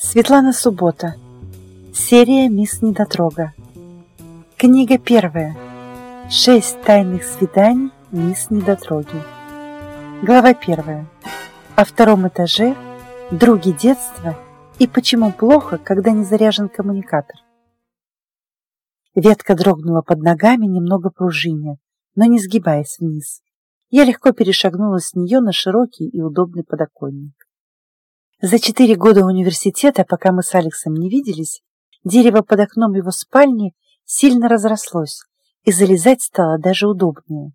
Светлана Суббота. Серия «Мисс Недотрога». Книга первая. Шесть тайных свиданий мисс Недотроги. Глава первая. О втором этаже, други детства и почему плохо, когда не заряжен коммуникатор. Ветка дрогнула под ногами, немного пружиня, но не сгибаясь вниз. Я легко перешагнула с нее на широкий и удобный подоконник. За четыре года университета, пока мы с Алексом не виделись, дерево под окном его спальни сильно разрослось, и залезать стало даже удобнее.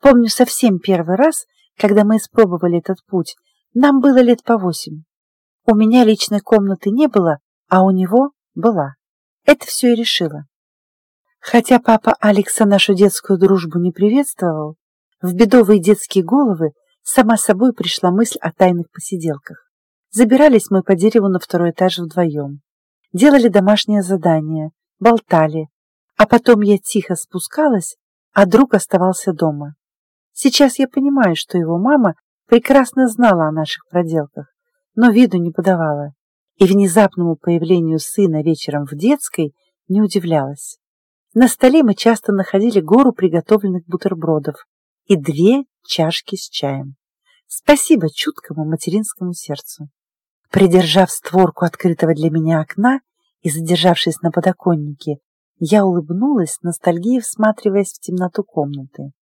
Помню совсем первый раз, когда мы испробовали этот путь, нам было лет по восемь. У меня личной комнаты не было, а у него была. Это все и решило. Хотя папа Алекса нашу детскую дружбу не приветствовал, в бедовые детские головы сама собой пришла мысль о тайных посиделках. Забирались мы по дереву на второй этаж вдвоем. Делали домашнее задание, болтали. А потом я тихо спускалась, а друг оставался дома. Сейчас я понимаю, что его мама прекрасно знала о наших проделках, но виду не подавала. И внезапному появлению сына вечером в детской не удивлялась. На столе мы часто находили гору приготовленных бутербродов и две чашки с чаем. Спасибо чуткому материнскому сердцу. Придержав створку открытого для меня окна и задержавшись на подоконнике, я улыбнулась, ностальгией всматриваясь в темноту комнаты.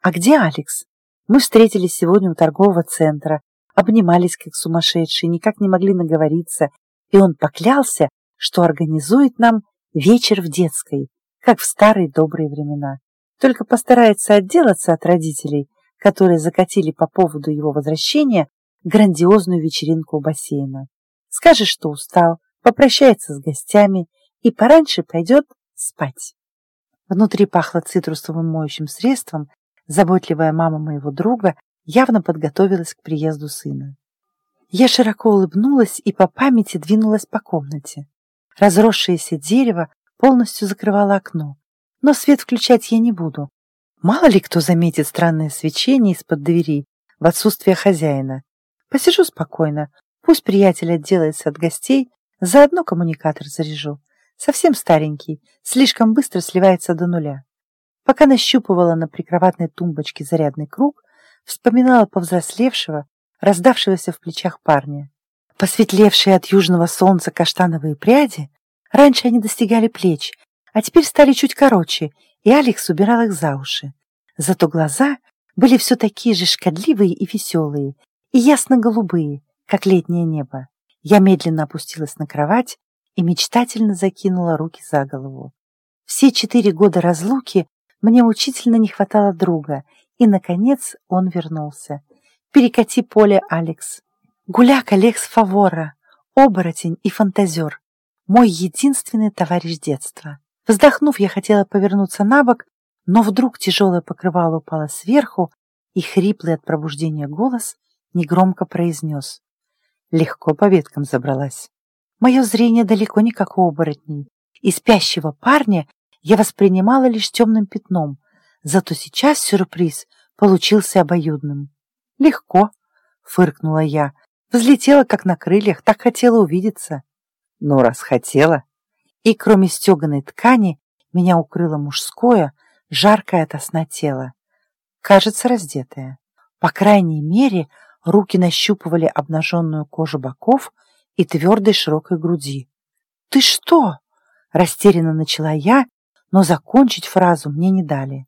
«А где Алекс? Мы встретились сегодня у торгового центра, обнимались как сумасшедшие, никак не могли наговориться, и он поклялся, что организует нам вечер в детской, как в старые добрые времена. Только постарается отделаться от родителей, которые закатили по поводу его возвращения грандиозную вечеринку у бассейна. Скажет, что устал, попрощается с гостями и пораньше пойдет спать. Внутри пахло цитрусовым моющим средством, заботливая мама моего друга явно подготовилась к приезду сына. Я широко улыбнулась и по памяти двинулась по комнате. Разросшееся дерево полностью закрывало окно, но свет включать я не буду. Мало ли кто заметит странное свечение из-под двери в отсутствие хозяина. Посижу спокойно, пусть приятель отделается от гостей, заодно коммуникатор заряжу. Совсем старенький, слишком быстро сливается до нуля. Пока нащупывала на прикроватной тумбочке зарядный круг, вспоминала повзрослевшего, раздавшегося в плечах парня. Посветлевшие от южного солнца каштановые пряди, раньше они достигали плеч, а теперь стали чуть короче, и Алекс убирал их за уши. Зато глаза были все такие же шкодливые и веселые, и ясно-голубые, как летнее небо. Я медленно опустилась на кровать и мечтательно закинула руки за голову. Все четыре года разлуки мне мучительно не хватало друга, и, наконец, он вернулся. Перекати поле, Алекс. Гуляк Алекс Фавора, оборотень и фантазер. Мой единственный товарищ детства. Вздохнув, я хотела повернуться на бок, но вдруг тяжелое покрывало упало сверху, и хриплый от пробуждения голос негромко произнес. Легко по веткам забралась. Мое зрение далеко не как у оборотней, и спящего парня я воспринимала лишь темным пятном, зато сейчас сюрприз получился обоюдным. «Легко», — фыркнула я, взлетела как на крыльях, так хотела увидеться. Ну, раз хотела. И кроме стеганой ткани меня укрыло мужское, жаркое от сна тело. Кажется, раздетое. По крайней мере, Руки нащупывали обнаженную кожу боков и твердой широкой груди. «Ты что?» – растерянно начала я, но закончить фразу мне не дали.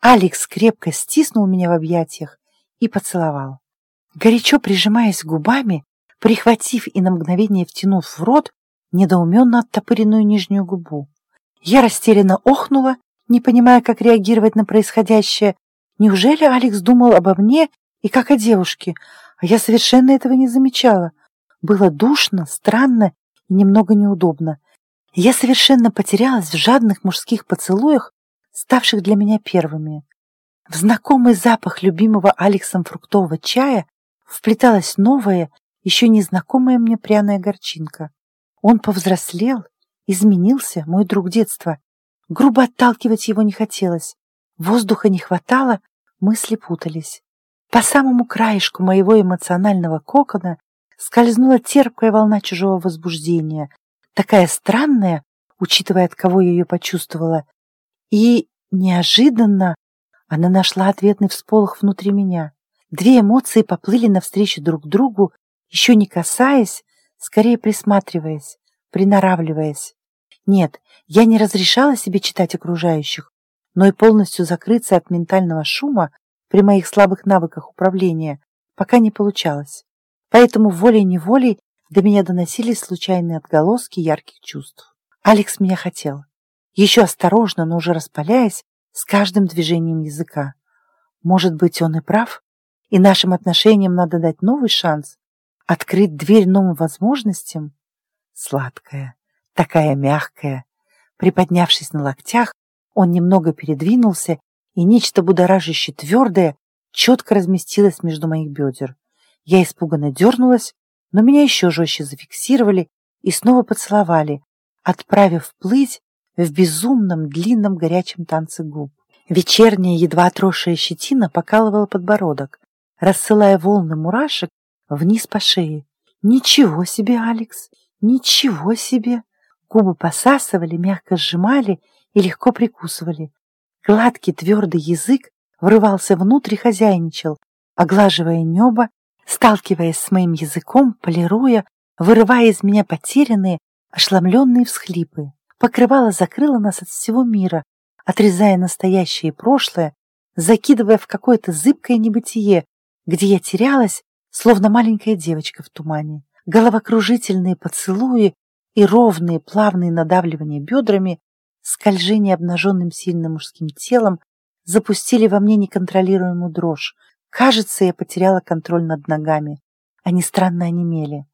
Алекс крепко стиснул меня в объятиях и поцеловал. Горячо прижимаясь губами, прихватив и на мгновение втянув в рот недоуменно оттопыренную нижнюю губу. Я растерянно охнула, не понимая, как реагировать на происходящее. Неужели Алекс думал обо мне и как о девушке, а я совершенно этого не замечала. Было душно, странно и немного неудобно. Я совершенно потерялась в жадных мужских поцелуях, ставших для меня первыми. В знакомый запах любимого Алексом фруктового чая вплеталась новая, еще незнакомая мне пряная горчинка. Он повзрослел, изменился, мой друг детства. Грубо отталкивать его не хотелось. Воздуха не хватало, мысли путались. По самому краешку моего эмоционального кокона скользнула терпкая волна чужого возбуждения, такая странная, учитывая, от кого я ее почувствовала, и неожиданно она нашла ответный всполох внутри меня. Две эмоции поплыли навстречу друг другу, еще не касаясь, скорее присматриваясь, приноравливаясь. Нет, я не разрешала себе читать окружающих, но и полностью закрыться от ментального шума при моих слабых навыках управления пока не получалось. Поэтому волей-неволей до меня доносились случайные отголоски ярких чувств. Алекс меня хотел. Еще осторожно, но уже распаляясь, с каждым движением языка. Может быть, он и прав, и нашим отношениям надо дать новый шанс, открыть дверь новым возможностям? Сладкая, такая мягкая. Приподнявшись на локтях, он немного передвинулся, и нечто будоражаще твердое четко разместилось между моих бедер. Я испуганно дернулась, но меня еще жестче зафиксировали и снова поцеловали, отправив плыть в безумном длинном горячем танце губ. Вечерняя, едва отросшая щетина покалывала подбородок, рассылая волны мурашек вниз по шее. «Ничего себе, Алекс! Ничего себе!» Губы посасывали, мягко сжимали и легко прикусывали. Гладкий твердый язык врывался внутрь и хозяйничал, оглаживая небо, сталкиваясь с моим языком, полируя, вырывая из меня потерянные, ошеломленные всхлипы. Покрывало закрыло нас от всего мира, отрезая настоящее и прошлое, закидывая в какое-то зыбкое небытие, где я терялась, словно маленькая девочка в тумане. Головокружительные поцелуи и ровные плавные надавливания бедрами, скольжение обнаженным сильным мужским телом запустили во мне неконтролируемую дрожь. Кажется, я потеряла контроль над ногами. Они странно онемели.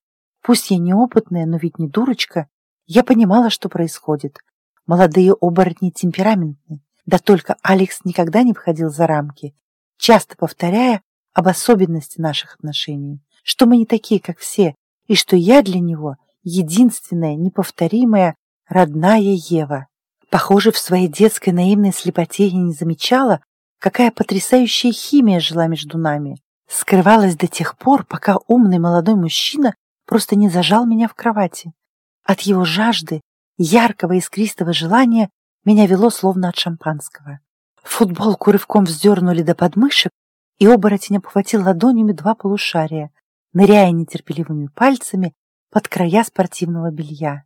Пусть я неопытная, но ведь не дурочка, я понимала, что происходит. Молодые оборотни темпераментны. Да только Алекс никогда не входил за рамки, часто повторяя об особенности наших отношений, что мы не такие, как все, и что я для него единственная, неповторимая, родная Ева. Похоже, в своей детской наивной слепоте я не замечала, какая потрясающая химия жила между нами. Скрывалась до тех пор, пока умный молодой мужчина просто не зажал меня в кровати. От его жажды, яркого искристого желания меня вело словно от шампанского. Футболку рывком вздернули до подмышек, и оборотень обхватил ладонями два полушария, ныряя нетерпеливыми пальцами под края спортивного белья.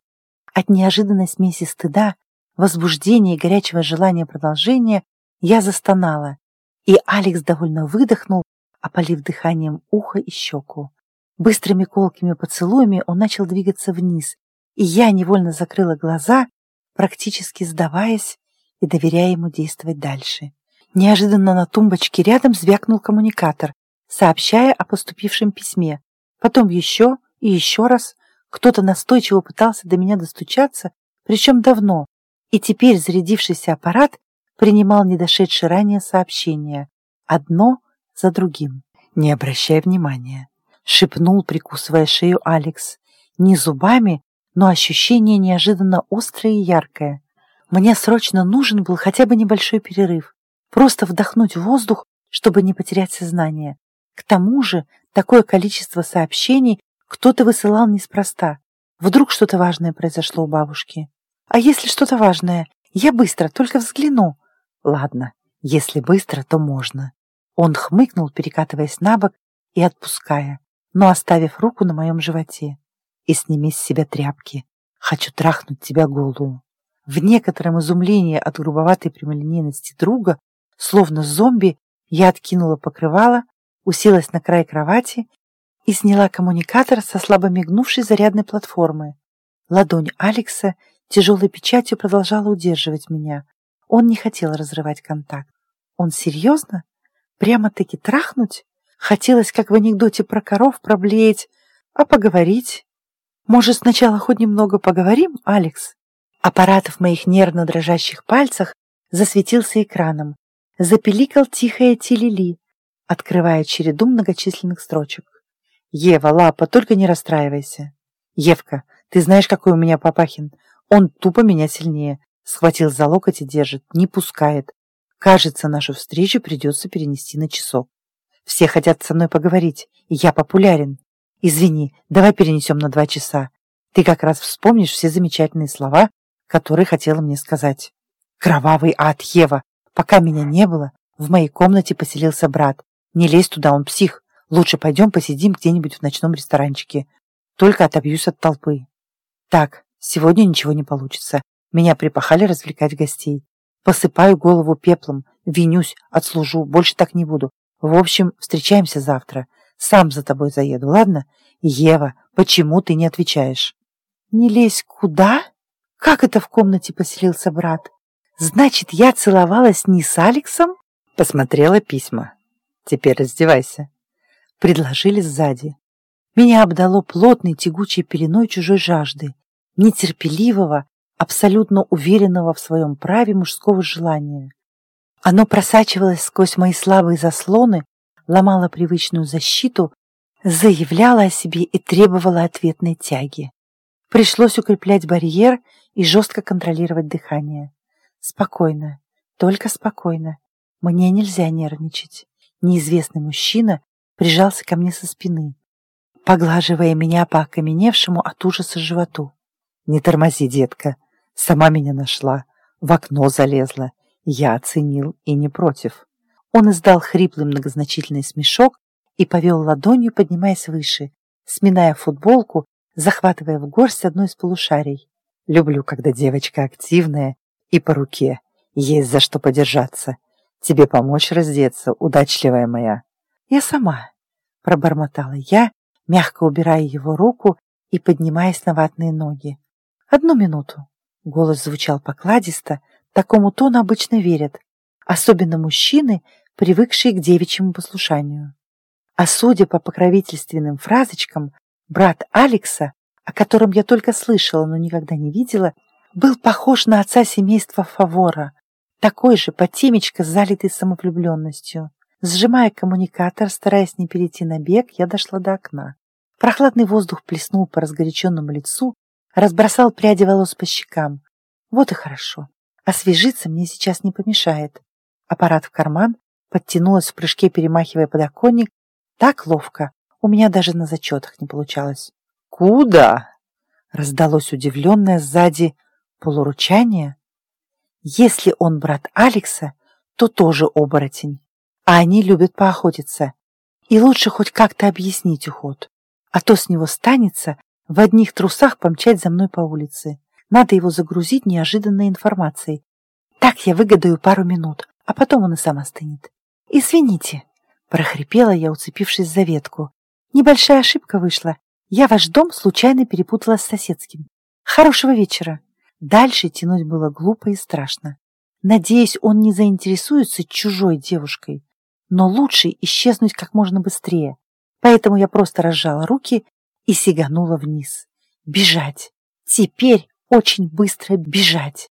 От неожиданной смеси стыда, возбуждения и горячего желания продолжения я застонала, и Алекс довольно выдохнул, опалив дыханием ухо и щеку. Быстрыми колкими поцелуями он начал двигаться вниз, и я невольно закрыла глаза, практически сдаваясь и доверяя ему действовать дальше. Неожиданно на тумбочке рядом звякнул коммуникатор, сообщая о поступившем письме. Потом еще и еще раз кто-то настойчиво пытался до меня достучаться, причем давно, и теперь зарядившийся аппарат принимал недошедшие ранее сообщения, одно за другим. «Не обращай внимания», — шепнул, прикусывая шею Алекс. Не зубами, но ощущение неожиданно острое и яркое. Мне срочно нужен был хотя бы небольшой перерыв. Просто вдохнуть воздух, чтобы не потерять сознание. К тому же такое количество сообщений кто-то высылал неспроста. Вдруг что-то важное произошло у бабушки. А если что-то важное, я быстро, только взгляну. Ладно, если быстро, то можно. Он хмыкнул, перекатываясь на бок и отпуская, но оставив руку на моем животе и сними с себя тряпки. Хочу трахнуть тебя голую. В некотором изумлении от грубоватой прямолинейности друга, словно зомби, я откинула покрывало, уселась на край кровати и сняла коммуникатор со слабо мигнувшей зарядной платформы. Ладонь Алекса тяжелой печатью продолжала удерживать меня. Он не хотел разрывать контакт. Он серьезно? Прямо-таки трахнуть? Хотелось, как в анекдоте про коров, проблеять, а поговорить. Может, сначала хоть немного поговорим, Алекс? Аппарат в моих нервно дрожащих пальцах засветился экраном. Запеликал тихое тилили, открывая череду многочисленных строчек. «Ева, лапа, только не расстраивайся. Евка, ты знаешь, какой у меня Папахин? Он тупо меня сильнее. Схватил за локоть и держит, не пускает. Кажется, нашу встречу придется перенести на часок. Все хотят со мной поговорить, и я популярен. Извини, давай перенесем на два часа. Ты как раз вспомнишь все замечательные слова, которые хотела мне сказать. Кровавый ад, Ева. Пока меня не было, в моей комнате поселился брат. Не лезь туда, он псих. Лучше пойдем посидим где-нибудь в ночном ресторанчике. Только отобьюсь от толпы. Так, сегодня ничего не получится. Меня припахали развлекать гостей. Посыпаю голову пеплом, винюсь, отслужу, больше так не буду. В общем, встречаемся завтра. Сам за тобой заеду, ладно? Ева, почему ты не отвечаешь? Не лезь куда? Как это в комнате поселился брат? Значит, я целовалась не с Алексом? Посмотрела письма. Теперь раздевайся. Предложили сзади. Меня обдало плотной тягучей пеленой чужой жажды, нетерпеливого, абсолютно уверенного в своем праве мужского желания. Оно просачивалось сквозь мои слабые заслоны, ломало привычную защиту, заявляло о себе и требовало ответной тяги. Пришлось укреплять барьер и жестко контролировать дыхание. Спокойно, только спокойно. Мне нельзя нервничать. Неизвестный мужчина прижался ко мне со спины, поглаживая меня по окаменевшему от ужаса животу. «Не тормози, детка. Сама меня нашла. В окно залезла. Я оценил и не против». Он издал хриплый многозначительный смешок и повел ладонью, поднимаясь выше, сминая футболку, захватывая в горсть одно из полушарий. «Люблю, когда девочка активная и по руке. Есть за что подержаться. Тебе помочь раздеться, удачливая моя?» «Я сама», — пробормотала я, мягко убирая его руку и поднимаясь на ватные ноги. «Одну минуту». Голос звучал покладисто, такому тону обычно верят, особенно мужчины, привыкшие к девичьему послушанию. А судя по покровительственным фразочкам, брат Алекса, о котором я только слышала, но никогда не видела, был похож на отца семейства Фавора, такой же потемечко залитый самовлюбленностью. Сжимая коммуникатор, стараясь не перейти на бег, я дошла до окна. Прохладный воздух плеснул по разгоряченному лицу, разбросал пряди волос по щекам. Вот и хорошо. Освежиться мне сейчас не помешает. Аппарат в карман, подтянулась в прыжке, перемахивая подоконник. Так ловко, у меня даже на зачетах не получалось. «Куда?» — раздалось удивленное сзади полуручание. Если он брат Алекса, то тоже оборотень. А они любят поохотиться. И лучше хоть как-то объяснить уход. А то с него станется в одних трусах помчать за мной по улице. Надо его загрузить неожиданной информацией. Так я выгадаю пару минут, а потом он и сам остынет. «Извините», — прохрипела я, уцепившись за ветку. «Небольшая ошибка вышла. Я ваш дом случайно перепутала с соседским. Хорошего вечера». Дальше тянуть было глупо и страшно. Надеюсь, он не заинтересуется чужой девушкой. Но лучше исчезнуть как можно быстрее. Поэтому я просто разжала руки и сиганула вниз. Бежать. Теперь очень быстро бежать.